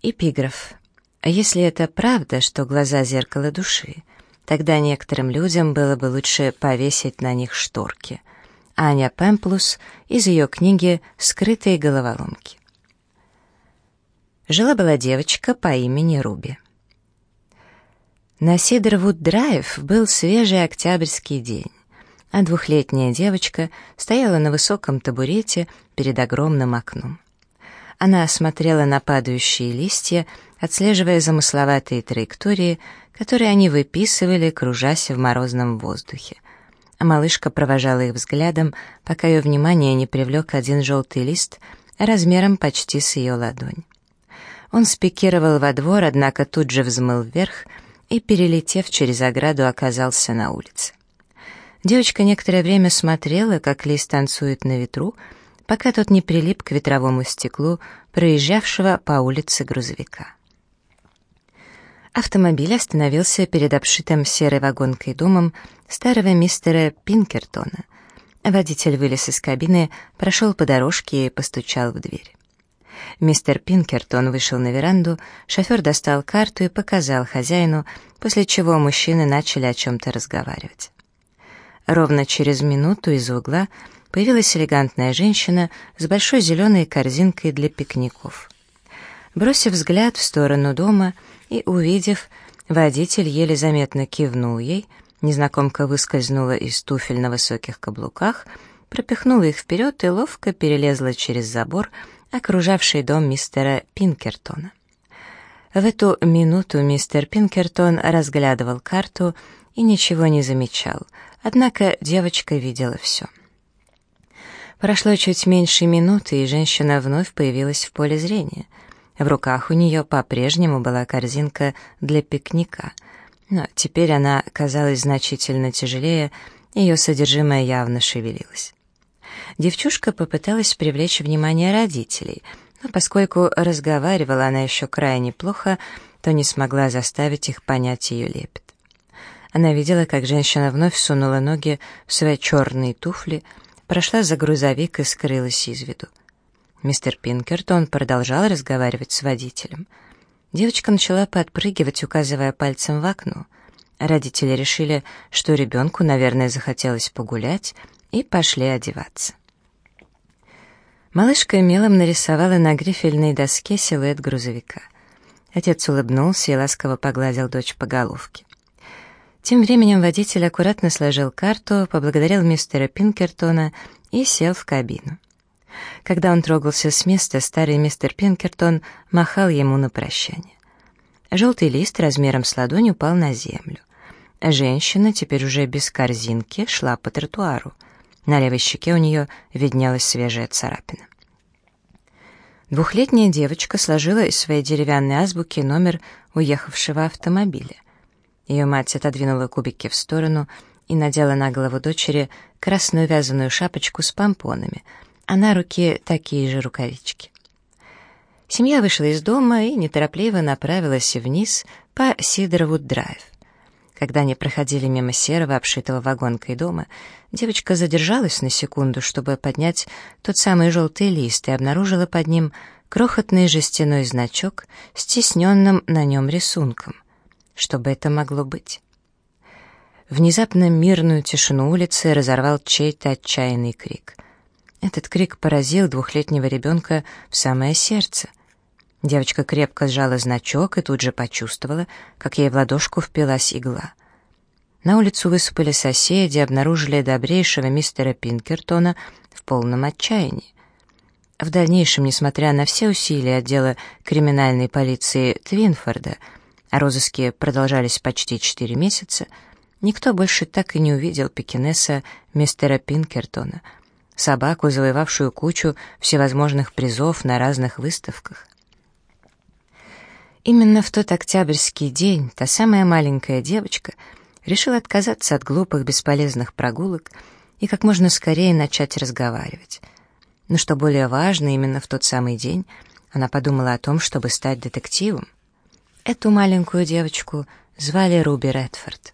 Эпиграф. Если это правда, что глаза — зеркало души, тогда некоторым людям было бы лучше повесить на них шторки. Аня Пемплус из ее книги «Скрытые головоломки». Жила-была девочка по имени Руби. На Сидервуд-драйв был свежий октябрьский день, а двухлетняя девочка стояла на высоком табурете перед огромным окном. Она смотрела на падающие листья, отслеживая замысловатые траектории, которые они выписывали, кружась в морозном воздухе. А малышка провожала их взглядом, пока ее внимание не привлек один желтый лист размером почти с ее ладонь. Он спикировал во двор, однако тут же взмыл вверх и, перелетев через ограду, оказался на улице. Девочка некоторое время смотрела, как лист танцует на ветру, пока тот не прилип к ветровому стеклу проезжавшего по улице грузовика. Автомобиль остановился перед обшитым серой вагонкой домом старого мистера Пинкертона. Водитель вылез из кабины, прошел по дорожке и постучал в дверь. Мистер Пинкертон вышел на веранду, шофер достал карту и показал хозяину, после чего мужчины начали о чем-то разговаривать. Ровно через минуту из угла появилась элегантная женщина с большой зеленой корзинкой для пикников. Бросив взгляд в сторону дома и увидев, водитель еле заметно кивнул ей, незнакомка выскользнула из туфель на высоких каблуках, пропихнула их вперед и ловко перелезла через забор, окружавший дом мистера Пинкертона. В эту минуту мистер Пинкертон разглядывал карту и ничего не замечал, однако девочка видела все. Прошло чуть меньше минуты, и женщина вновь появилась в поле зрения. В руках у нее по-прежнему была корзинка для пикника, но теперь она казалась значительно тяжелее, ее содержимое явно шевелилось. Девчушка попыталась привлечь внимание родителей, но поскольку разговаривала она еще крайне плохо, то не смогла заставить их понять ее лепет. Она видела, как женщина вновь сунула ноги в свои черные туфли, прошла за грузовик и скрылась из виду. Мистер Пинкертон продолжал разговаривать с водителем. Девочка начала подпрыгивать, указывая пальцем в окно. Родители решили, что ребенку, наверное, захотелось погулять, и пошли одеваться. Малышка мелом нарисовала на грифельной доске силуэт грузовика. Отец улыбнулся и ласково погладил дочь по головке. Тем временем водитель аккуратно сложил карту, поблагодарил мистера Пинкертона и сел в кабину. Когда он трогался с места, старый мистер Пинкертон махал ему на прощание. Желтый лист размером с ладонь упал на землю. Женщина, теперь уже без корзинки, шла по тротуару. На левой щеке у нее виднелась свежая царапина. Двухлетняя девочка сложила из своей деревянной азбуки номер уехавшего автомобиля. Ее мать отодвинула кубики в сторону и надела на голову дочери красную вязаную шапочку с помпонами, а на руки такие же рукавички. Семья вышла из дома и неторопливо направилась вниз по Сидоровуд-драйв. Когда они проходили мимо серого, обшитого вагонкой дома, девочка задержалась на секунду, чтобы поднять тот самый желтый лист и обнаружила под ним крохотный жестяной значок с тисненным на нем рисунком. Что бы это могло быть? Внезапно мирную тишину улицы разорвал чей-то отчаянный крик. Этот крик поразил двухлетнего ребенка в самое сердце. Девочка крепко сжала значок и тут же почувствовала, как ей в ладошку впилась игла. На улицу высыпали соседи обнаружили добрейшего мистера Пинкертона в полном отчаянии. В дальнейшем, несмотря на все усилия отдела криминальной полиции Твинфорда, а розыски продолжались почти четыре месяца, никто больше так и не увидел пекинеса мистера Пинкертона, собаку, завоевавшую кучу всевозможных призов на разных выставках. Именно в тот октябрьский день та самая маленькая девочка решила отказаться от глупых бесполезных прогулок и как можно скорее начать разговаривать. Но что более важно, именно в тот самый день она подумала о том, чтобы стать детективом. Эту маленькую девочку звали Руби Редфорд.